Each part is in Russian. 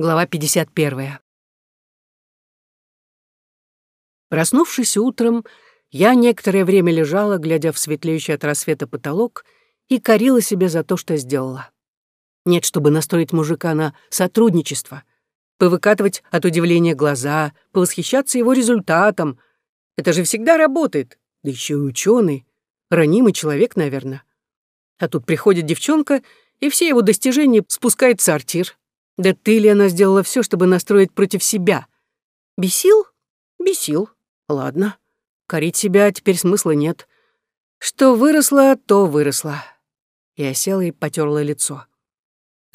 Глава 51. Проснувшись утром, я некоторое время лежала, глядя в светлеющий от рассвета потолок, и корила себя за то, что сделала. Нет, чтобы настроить мужика на сотрудничество, повыкатывать от удивления глаза, повосхищаться его результатом. Это же всегда работает, да еще и ученый, ранимый человек, наверное. А тут приходит девчонка, и все его достижения спускает в сортир. Да ты, Лена, сделала все, чтобы настроить против себя. Бесил? Бесил. Ладно. Корить себя теперь смысла нет. Что выросло, то выросло. Я села и потерла лицо.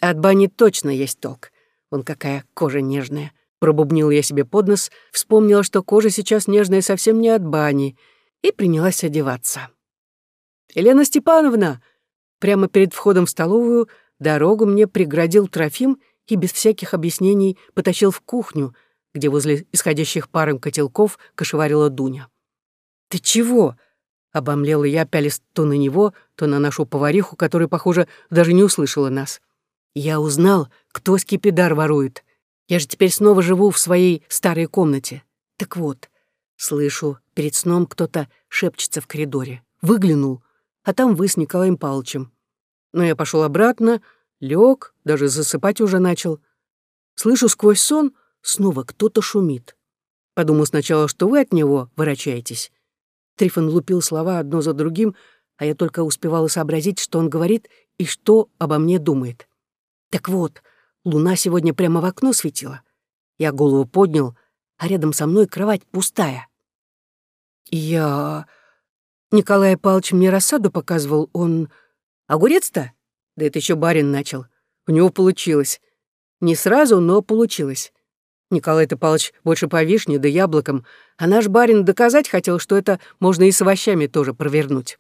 От бани точно есть толк. Вон какая кожа нежная. Пробубнил я себе под нос, вспомнила, что кожа сейчас нежная совсем не от бани, и принялась одеваться. «Елена Степановна!» Прямо перед входом в столовую дорогу мне преградил Трофим и без всяких объяснений потащил в кухню, где возле исходящих паром котелков кошеварила Дуня. «Ты чего?» — обомлела я, пялись то на него, то на нашу повариху, которая, похоже, даже не услышала нас. «Я узнал, кто скипидар ворует. Я же теперь снова живу в своей старой комнате. Так вот, слышу, перед сном кто-то шепчется в коридоре. Выглянул, а там вы с Николаем Павловичем. Но я пошел обратно, лег, даже засыпать уже начал. Слышу сквозь сон, снова кто-то шумит. Подумал сначала, что вы от него ворочаетесь. Трифон лупил слова одно за другим, а я только успевала сообразить, что он говорит и что обо мне думает. Так вот, луна сегодня прямо в окно светила. Я голову поднял, а рядом со мной кровать пустая. Я... Николай Павлович мне рассаду показывал, он... Огурец-то? Да это еще барин начал. У него получилось. Не сразу, но получилось. Николай-то Павлович больше по вишне да яблокам, а наш барин доказать хотел, что это можно и с овощами тоже провернуть.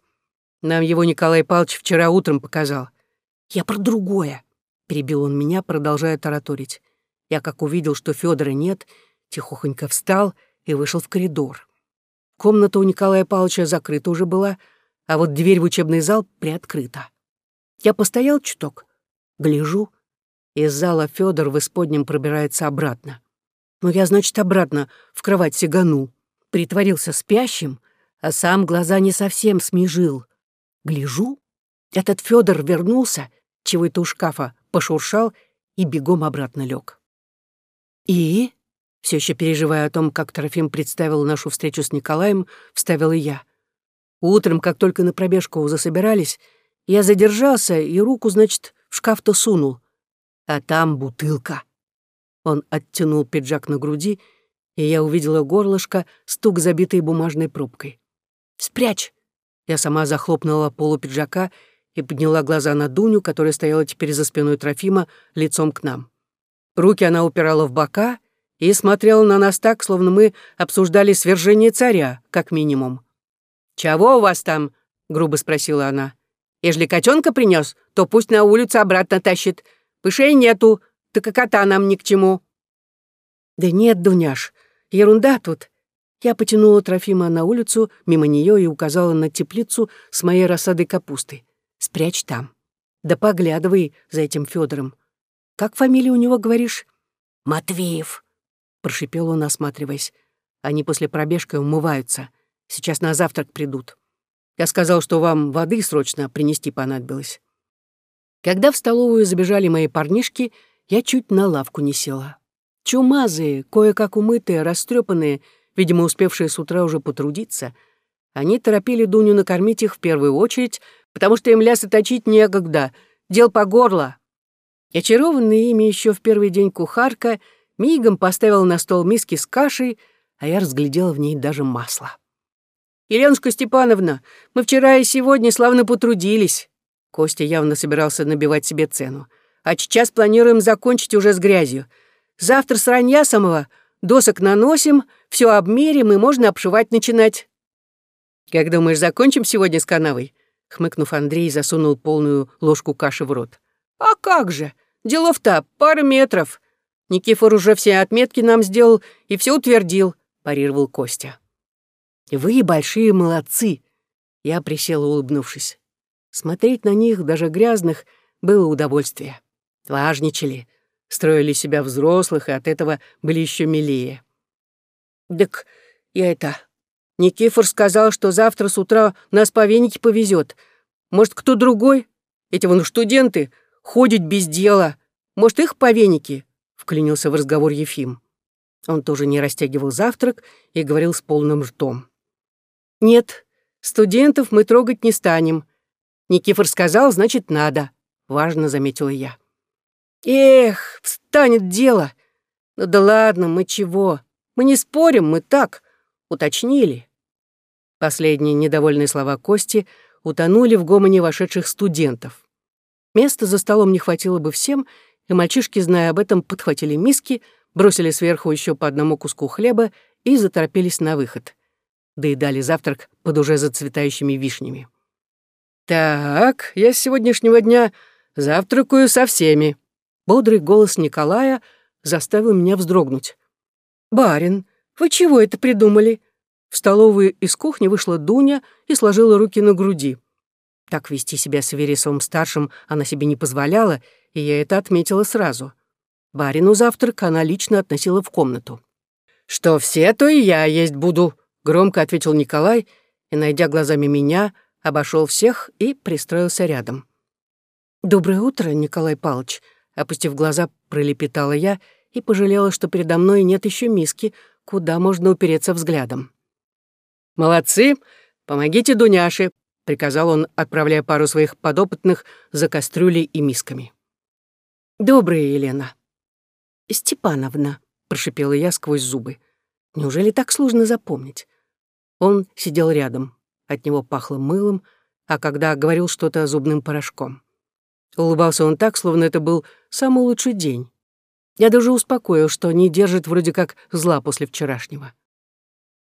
Нам его Николай Павлович вчера утром показал. «Я про другое», — перебил он меня, продолжая тараторить. Я, как увидел, что Федора нет, тихохонько встал и вышел в коридор. Комната у Николая Павловича закрыта уже была, а вот дверь в учебный зал приоткрыта. Я постоял чуток, гляжу, из зала Федор в исподнем пробирается обратно. Но я, значит, обратно в кровать сиганул, притворился спящим, а сам глаза не совсем смежил. Гляжу, этот Федор вернулся, чего это у шкафа, пошуршал и бегом обратно лег. И, все еще переживая о том, как Трофим представил нашу встречу с Николаем, вставил и я. Утром, как только на пробежку засобирались, я задержался и руку, значит, в шкаф-то сунул. А там бутылка. Он оттянул пиджак на груди, и я увидела горлышко, стук, забитой бумажной пробкой. «Спрячь!» Я сама захлопнула полу пиджака и подняла глаза на Дуню, которая стояла теперь за спиной Трофима, лицом к нам. Руки она упирала в бока и смотрела на нас так, словно мы обсуждали свержение царя, как минимум. «Чего у вас там?» — грубо спросила она. Ежели котенка принес, то пусть на улицу обратно тащит. Пышей нету, так и кота нам ни к чему». «Да нет, Дуняш, ерунда тут». Я потянула Трофима на улицу, мимо нее и указала на теплицу с моей рассадой капусты. «Спрячь там. Да поглядывай за этим Федором. Как фамилия у него, говоришь?» «Матвеев», — прошипел он, осматриваясь. «Они после пробежки умываются. Сейчас на завтрак придут». Я сказал, что вам воды срочно принести понадобилось. Когда в столовую забежали мои парнишки, я чуть на лавку не села. Чумазые, кое-как умытые, растрепанные, видимо, успевшие с утра уже потрудиться, они торопили Дуню накормить их в первую очередь, потому что им лясы точить некогда, дел по горло. Очарованная ими еще в первый день кухарка мигом поставила на стол миски с кашей, а я разглядела в ней даже масло. «Еленушка Степановна, мы вчера и сегодня славно потрудились». Костя явно собирался набивать себе цену. «А сейчас планируем закончить уже с грязью. Завтра с ранья самого досок наносим, все обмерим и можно обшивать начинать». «Как думаешь, закончим сегодня с канавой?» Хмыкнув, Андрей засунул полную ложку каши в рот. «А как же? Делов-то пара метров. Никифор уже все отметки нам сделал и все утвердил», парировал Костя. «Вы большие молодцы!» Я присела, улыбнувшись. Смотреть на них, даже грязных, было удовольствие. Важничали. строили себя взрослых и от этого были еще милее. «Так я это... Никифор сказал, что завтра с утра нас по венике повезет. Может, кто другой? Эти вон студенты ходят без дела. Может, их по венике?» — вклинился в разговор Ефим. Он тоже не растягивал завтрак и говорил с полным ртом. «Нет, студентов мы трогать не станем. Никифор сказал, значит, надо», — важно заметила я. «Эх, встанет дело. Ну да ладно, мы чего? Мы не спорим, мы так, уточнили». Последние недовольные слова Кости утонули в гомоне вошедших студентов. Места за столом не хватило бы всем, и мальчишки, зная об этом, подхватили миски, бросили сверху еще по одному куску хлеба и заторопились на выход. Доедали завтрак под уже зацветающими вишнями. «Так, я с сегодняшнего дня завтракаю со всеми», Бодрый голос Николая заставил меня вздрогнуть. «Барин, вы чего это придумали?» В столовую из кухни вышла Дуня и сложила руки на груди. Так вести себя с Вересовым-старшим она себе не позволяла, и я это отметила сразу. Барину завтрак она лично относила в комнату. «Что все, то и я есть буду», — громко ответил Николай, и, найдя глазами меня, обошел всех и пристроился рядом. «Доброе утро, Николай Павлович», Опустив глаза, пролепетала я и пожалела, что передо мной нет еще миски, куда можно упереться взглядом. «Молодцы! Помогите Дуняше!» — приказал он, отправляя пару своих подопытных за кастрюлей и мисками. «Добрая Елена!» «Степановна!» — прошипела я сквозь зубы. «Неужели так сложно запомнить?» Он сидел рядом. От него пахло мылом, а когда говорил что-то зубным порошком. Улыбался он так, словно это был самый лучший день. Я даже успокоил, что не держит вроде как зла после вчерашнего.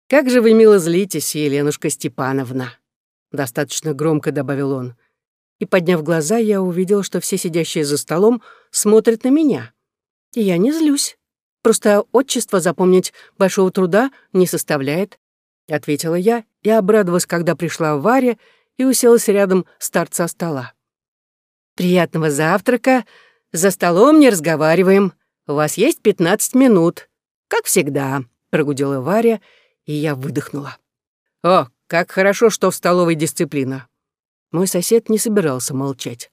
«Как же вы мило злитесь, Еленушка Степановна!» Достаточно громко добавил он. И, подняв глаза, я увидел, что все сидящие за столом смотрят на меня. И я не злюсь. Просто отчество запомнить большого труда не составляет, — ответила я и обрадовалась, когда пришла Варя и уселась рядом с торца стола. «Приятного завтрака. За столом не разговариваем. У вас есть пятнадцать минут. Как всегда», — прогудела Варя, и я выдохнула. «О, как хорошо, что в столовой дисциплина». Мой сосед не собирался молчать.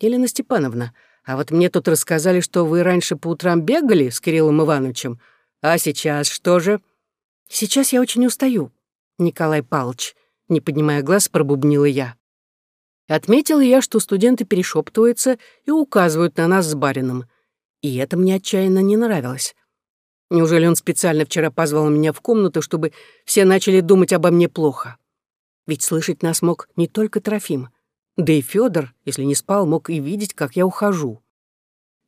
«Елена Степановна, а вот мне тут рассказали, что вы раньше по утрам бегали с Кириллом Ивановичем. А сейчас что же?» «Сейчас я очень устаю, Николай Павлович», — не поднимая глаз, пробубнила я. Отметила я, что студенты перешептываются и указывают на нас с барином. И это мне отчаянно не нравилось. Неужели он специально вчера позвал меня в комнату, чтобы все начали думать обо мне плохо? Ведь слышать нас мог не только Трофим. Да и Федор, если не спал, мог и видеть, как я ухожу.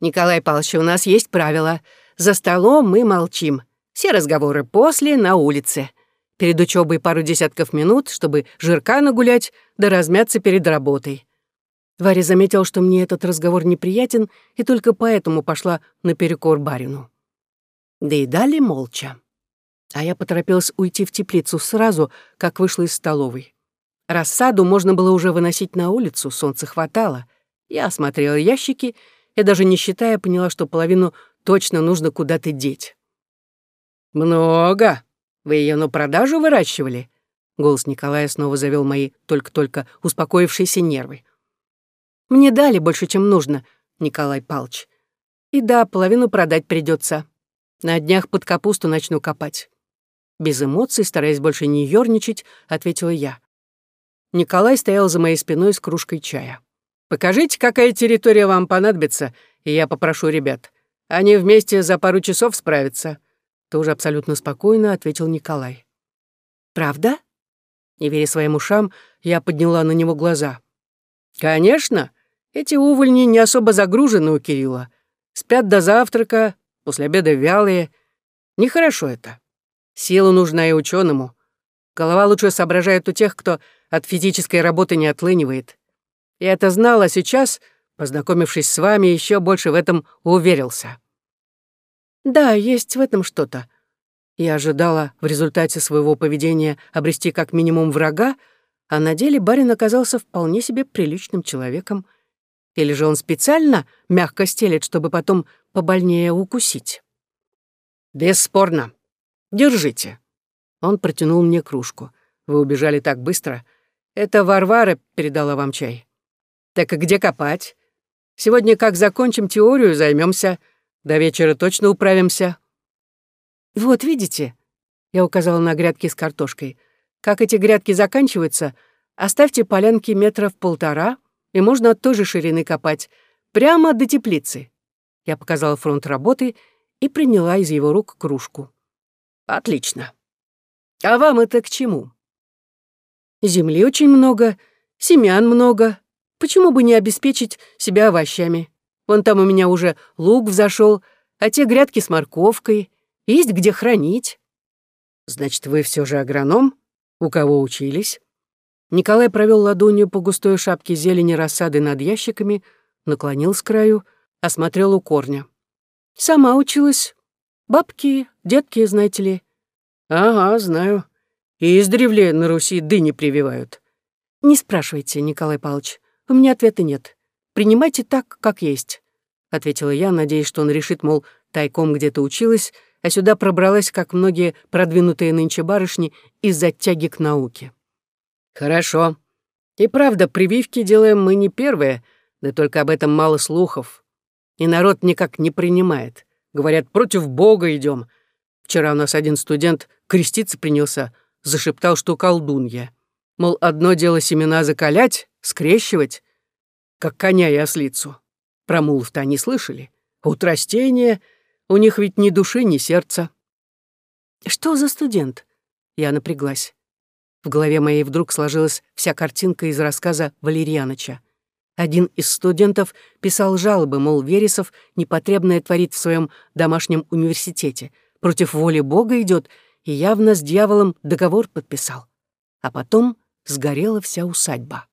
«Николай Павлович, у нас есть правило. За столом мы молчим. Все разговоры после, на улице. Перед учебой пару десятков минут, чтобы жирка нагулять, да размяться перед работой. Варя заметила, что мне этот разговор неприятен, и только поэтому пошла наперекор барину. Да и дали молча. А я поторопилась уйти в теплицу сразу, как вышла из столовой. Рассаду можно было уже выносить на улицу, солнца хватало. Я осмотрела ящики и, даже не считая, поняла, что половину точно нужно куда-то деть. «Много», вы ее на продажу выращивали?» Голос Николая снова завел мои только-только успокоившиеся нервы. «Мне дали больше, чем нужно, Николай Палч. И да, половину продать придется. На днях под капусту начну копать». Без эмоций, стараясь больше не ёрничать, ответила я. Николай стоял за моей спиной с кружкой чая. «Покажите, какая территория вам понадобится, и я попрошу ребят. Они вместе за пару часов справятся. Тоже абсолютно спокойно ответил Николай. «Правда?» Не веря своим ушам, я подняла на него глаза. «Конечно. Эти увольни не особо загружены у Кирилла. Спят до завтрака, после обеда вялые. Нехорошо это. Сила нужна и ученому. Голова лучше соображает у тех, кто от физической работы не отлынивает. Я это знал, а сейчас, познакомившись с вами, еще больше в этом уверился. Да, есть в этом что-то. Я ожидала в результате своего поведения обрести как минимум врага, а на деле барин оказался вполне себе приличным человеком. Или же он специально мягко стелет, чтобы потом побольнее укусить? Бесспорно. Держите. Он протянул мне кружку. Вы убежали так быстро. Это Варвара передала вам чай. Так и где копать? Сегодня, как закончим теорию, займемся. До вечера точно управимся. Вот видите, я указала на грядки с картошкой. Как эти грядки заканчиваются, оставьте полянки метров полтора, и можно от той же ширины копать, прямо до теплицы. Я показала фронт работы и приняла из его рук кружку. Отлично. А вам это к чему? Земли очень много, семян много. Почему бы не обеспечить себя овощами? Вон там у меня уже лук взошел, а те грядки с морковкой. Есть где хранить. Значит, вы все же агроном? У кого учились? Николай провел ладонью по густой шапке зелени рассады над ящиками, наклонил с краю, осмотрел у корня. Сама училась. Бабки, детки, знаете ли. Ага, знаю. И издревле на Руси дыни прививают. Не спрашивайте, Николай Павлович. У меня ответа нет. Принимайте так, как есть, ответила я, надеясь, что он решит, мол, тайком где-то училась, а сюда пробралась, как многие продвинутые нынче барышни, из-за тяги к науке. «Хорошо. И правда, прививки делаем мы не первые, да только об этом мало слухов. И народ никак не принимает. Говорят, против Бога идем. Вчера у нас один студент креститься принялся, зашептал, что колдунья. Мол, одно дело семена закалять, скрещивать, как коня и ослицу. Про мулов-то они слышали. Вот растения — у них ведь ни души, ни сердца. Что за студент? Я напряглась. В голове моей вдруг сложилась вся картинка из рассказа Валерьяныча. Один из студентов писал жалобы, мол, Вересов непотребное творит в своем домашнем университете, против воли Бога идет и явно с дьяволом договор подписал. А потом сгорела вся усадьба.